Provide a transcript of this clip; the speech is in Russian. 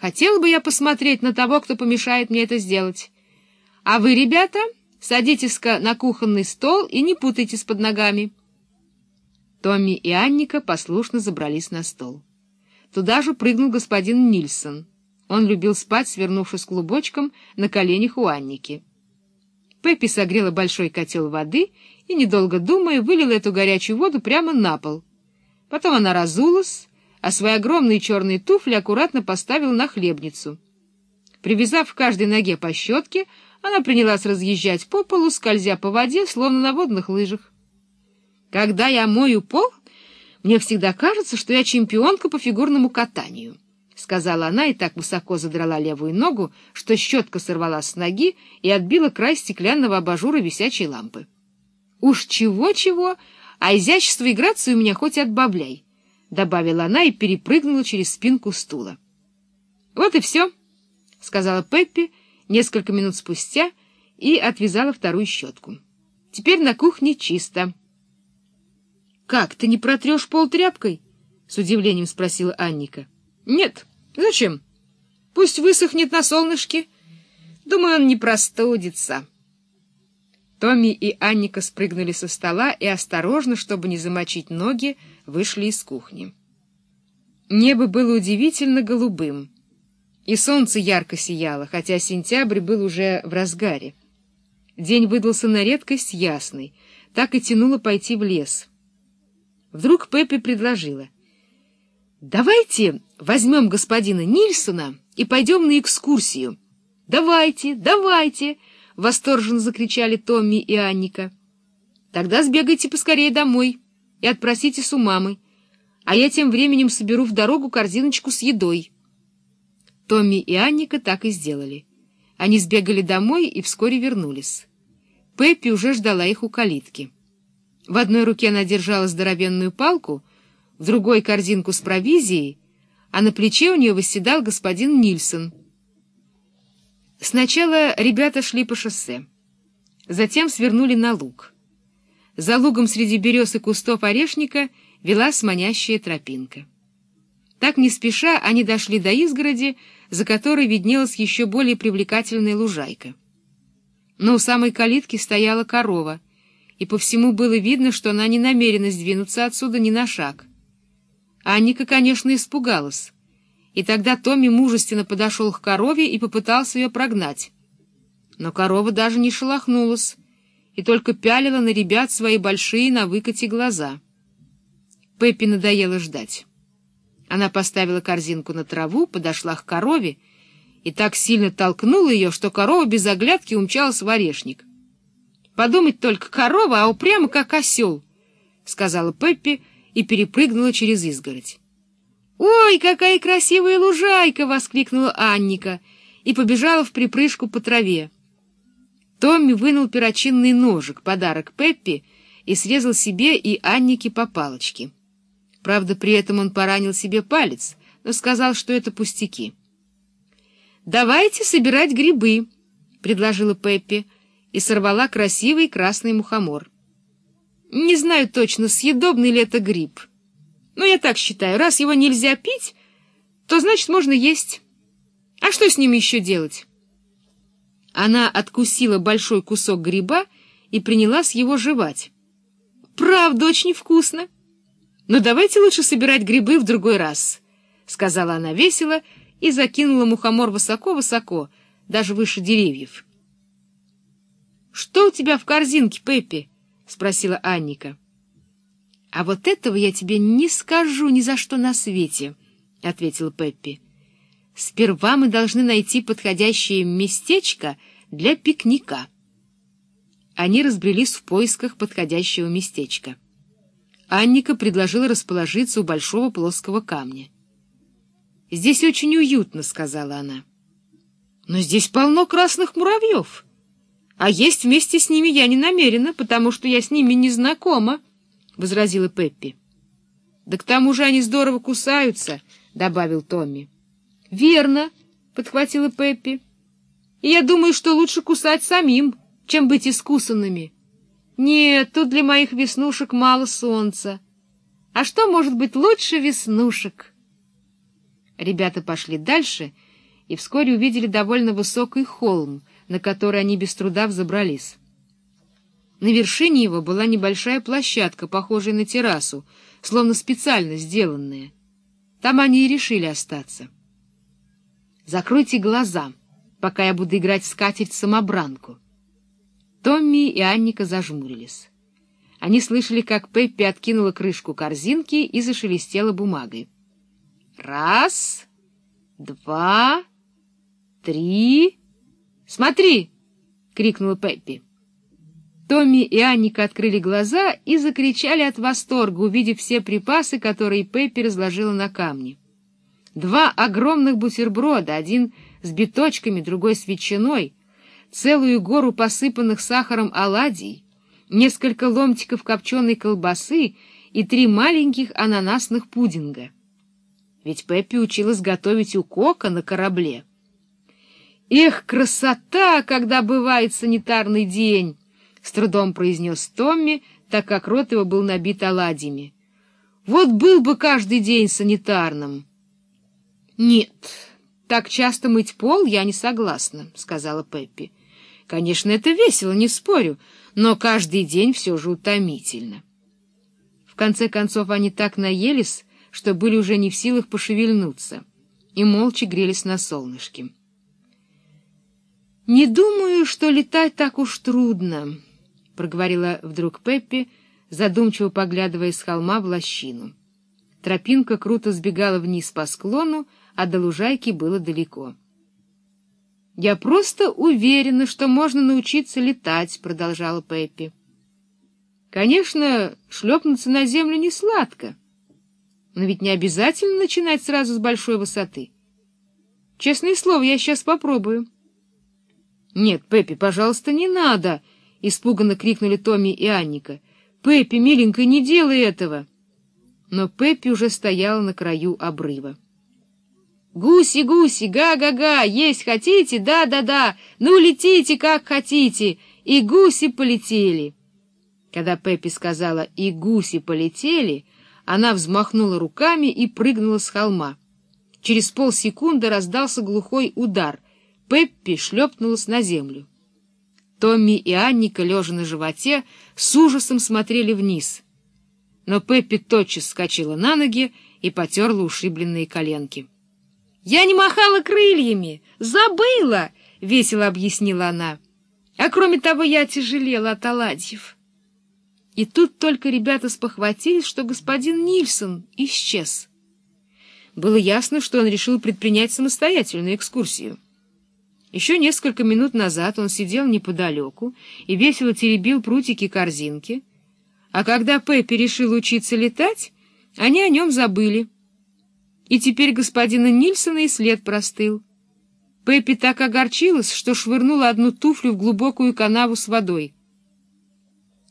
Хотела бы я посмотреть на того, кто помешает мне это сделать. А вы, ребята, садитесь-ка на кухонный стол и не путайтесь под ногами. Томми и Анника послушно забрались на стол. Туда же прыгнул господин Нильсон. Он любил спать, свернувшись клубочком на коленях у Анники. Пеппи согрела большой котел воды и, недолго думая, вылила эту горячую воду прямо на пол. Потом она разулась, а свои огромные черные туфли аккуратно поставила на хлебницу. Привязав к каждой ноге по щетке, она принялась разъезжать по полу, скользя по воде, словно на водных лыжах. Когда я мою пол, мне всегда кажется, что я чемпионка по фигурному катанию, — сказала она и так высоко задрала левую ногу, что щетка сорвалась с ноги и отбила край стеклянного абажура висячей лампы. Уж чего-чего, а изящество и грацию у меня хоть отбавляй, — добавила она и перепрыгнула через спинку стула. — Вот и все, — сказала Пеппи несколько минут спустя и отвязала вторую щетку. — Теперь на кухне чисто. — «Как, ты не протрешь пол тряпкой?» — с удивлением спросила Анника. «Нет. Зачем? Пусть высохнет на солнышке. Думаю, он не простудится». Томми и Анника спрыгнули со стола и осторожно, чтобы не замочить ноги, вышли из кухни. Небо было удивительно голубым, и солнце ярко сияло, хотя сентябрь был уже в разгаре. День выдался на редкость ясный, так и тянуло пойти в лес — Вдруг Пеппи предложила. «Давайте возьмем господина Нильсона и пойдем на экскурсию». «Давайте, давайте!» — восторженно закричали Томми и Анника. «Тогда сбегайте поскорее домой и отпроситесь у мамы, а я тем временем соберу в дорогу корзиночку с едой». Томми и Анника так и сделали. Они сбегали домой и вскоре вернулись. Пеппи уже ждала их у калитки. В одной руке она держала здоровенную палку, в другой — корзинку с провизией, а на плече у нее восседал господин Нильсон. Сначала ребята шли по шоссе, затем свернули на луг. За лугом среди берез и кустов орешника вела сманящая тропинка. Так не спеша они дошли до изгороди, за которой виднелась еще более привлекательная лужайка. Но у самой калитки стояла корова — и по всему было видно, что она не намерена сдвинуться отсюда ни на шаг. Анника, конечно, испугалась, и тогда Томми мужественно подошел к корове и попытался ее прогнать. Но корова даже не шелохнулась и только пялила на ребят свои большие на выкате глаза. Пеппи надоело ждать. Она поставила корзинку на траву, подошла к корове и так сильно толкнула ее, что корова без оглядки умчалась в орешник. Подумать только, корова, а упрямо как осел, — сказала Пеппи и перепрыгнула через изгородь. «Ой, какая красивая лужайка!» — воскликнула Анника и побежала в припрыжку по траве. Томми вынул перочинный ножик, подарок Пеппи, и срезал себе и Аннике по палочке. Правда, при этом он поранил себе палец, но сказал, что это пустяки. «Давайте собирать грибы», — предложила Пеппи, — и сорвала красивый красный мухомор. Не знаю точно, съедобный ли это гриб. Но я так считаю, раз его нельзя пить, то значит можно есть. А что с ним еще делать? Она откусила большой кусок гриба и принялась его жевать. Правда, очень вкусно. Но давайте лучше собирать грибы в другой раз, — сказала она весело и закинула мухомор высоко-высоко, даже выше деревьев. «Что у тебя в корзинке, Пеппи?» — спросила Анника. «А вот этого я тебе не скажу ни за что на свете», — ответила Пеппи. «Сперва мы должны найти подходящее местечко для пикника». Они разбрелись в поисках подходящего местечка. Анника предложила расположиться у большого плоского камня. «Здесь очень уютно», — сказала она. «Но здесь полно красных муравьев». А есть вместе с ними я не намерена, потому что я с ними не знакома, — возразила Пеппи. — Да к тому же они здорово кусаются, — добавил Томми. — Верно, — подхватила Пеппи. — И я думаю, что лучше кусать самим, чем быть искусанными. Нет, тут для моих веснушек мало солнца. А что может быть лучше веснушек? Ребята пошли дальше и вскоре увидели довольно высокий холм, на который они без труда взобрались. На вершине его была небольшая площадка, похожая на террасу, словно специально сделанная. Там они и решили остаться. «Закройте глаза, пока я буду играть в скатерть-самобранку». Томми и Анника зажмурились. Они слышали, как Пеппи откинула крышку корзинки и зашелестела бумагой. «Раз, два, три...» «Смотри!» — крикнула Пеппи. Томми и Анника открыли глаза и закричали от восторга, увидев все припасы, которые Пеппи разложила на камне. Два огромных бутерброда, один с биточками, другой с ветчиной, целую гору посыпанных сахаром оладий, несколько ломтиков копченой колбасы и три маленьких ананасных пудинга. Ведь Пеппи училась готовить у Кока на корабле. «Эх, красота, когда бывает санитарный день!» — с трудом произнес Томми, так как рот его был набит оладьями. «Вот был бы каждый день санитарным!» «Нет, так часто мыть пол я не согласна», — сказала Пеппи. «Конечно, это весело, не спорю, но каждый день все же утомительно». В конце концов они так наелись, что были уже не в силах пошевельнуться, и молча грелись на солнышке. «Не думаю, что летать так уж трудно», — проговорила вдруг Пеппи, задумчиво поглядывая с холма в лощину. Тропинка круто сбегала вниз по склону, а до лужайки было далеко. «Я просто уверена, что можно научиться летать», — продолжала Пеппи. «Конечно, шлепнуться на землю не сладко, но ведь не обязательно начинать сразу с большой высоты. Честное слово, я сейчас попробую». «Нет, Пеппи, пожалуйста, не надо!» — испуганно крикнули Томми и Анника. «Пеппи, миленькая, не делай этого!» Но Пеппи уже стояла на краю обрыва. «Гуси, гуси, га-га-га, есть хотите? Да-да-да, ну летите, как хотите!» И гуси полетели. Когда Пеппи сказала «и гуси полетели», она взмахнула руками и прыгнула с холма. Через полсекунды раздался глухой удар — Пеппи шлепнулась на землю. Томми и Анника, лежа на животе, с ужасом смотрели вниз. Но Пеппи тотчас вскочила на ноги и потерла ушибленные коленки. — Я не махала крыльями! Забыла! — весело объяснила она. — А кроме того, я тяжелела от оладьев. И тут только ребята спохватились, что господин Нильсон исчез. Было ясно, что он решил предпринять самостоятельную экскурсию. Еще несколько минут назад он сидел неподалеку и весело теребил прутики корзинки, а когда Пеппи решил учиться летать, они о нем забыли. И теперь господина Нильсона и след простыл. Пеппи так огорчилась, что швырнула одну туфлю в глубокую канаву с водой —